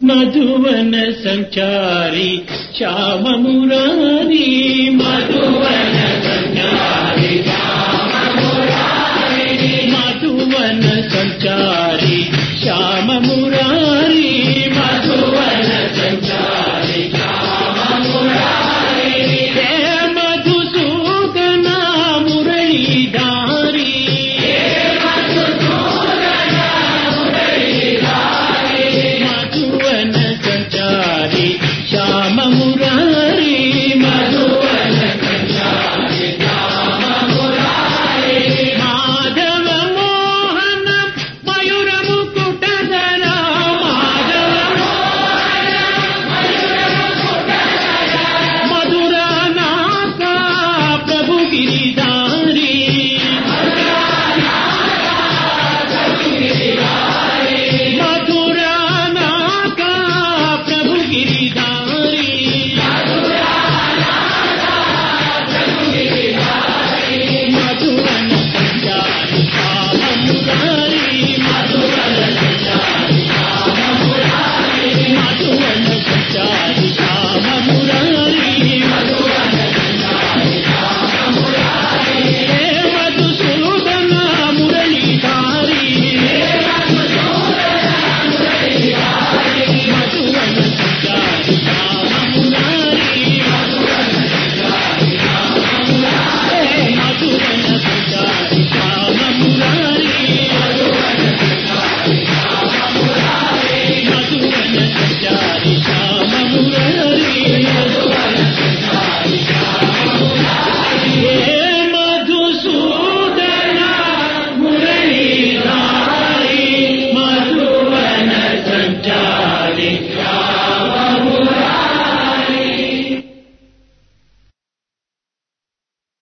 మధువన సంచారి శ్యామమురారి మధువన సంచారి మధువన సంచారి శ్యామమురారి మధువన సంచారి Madhusudana మురళీదా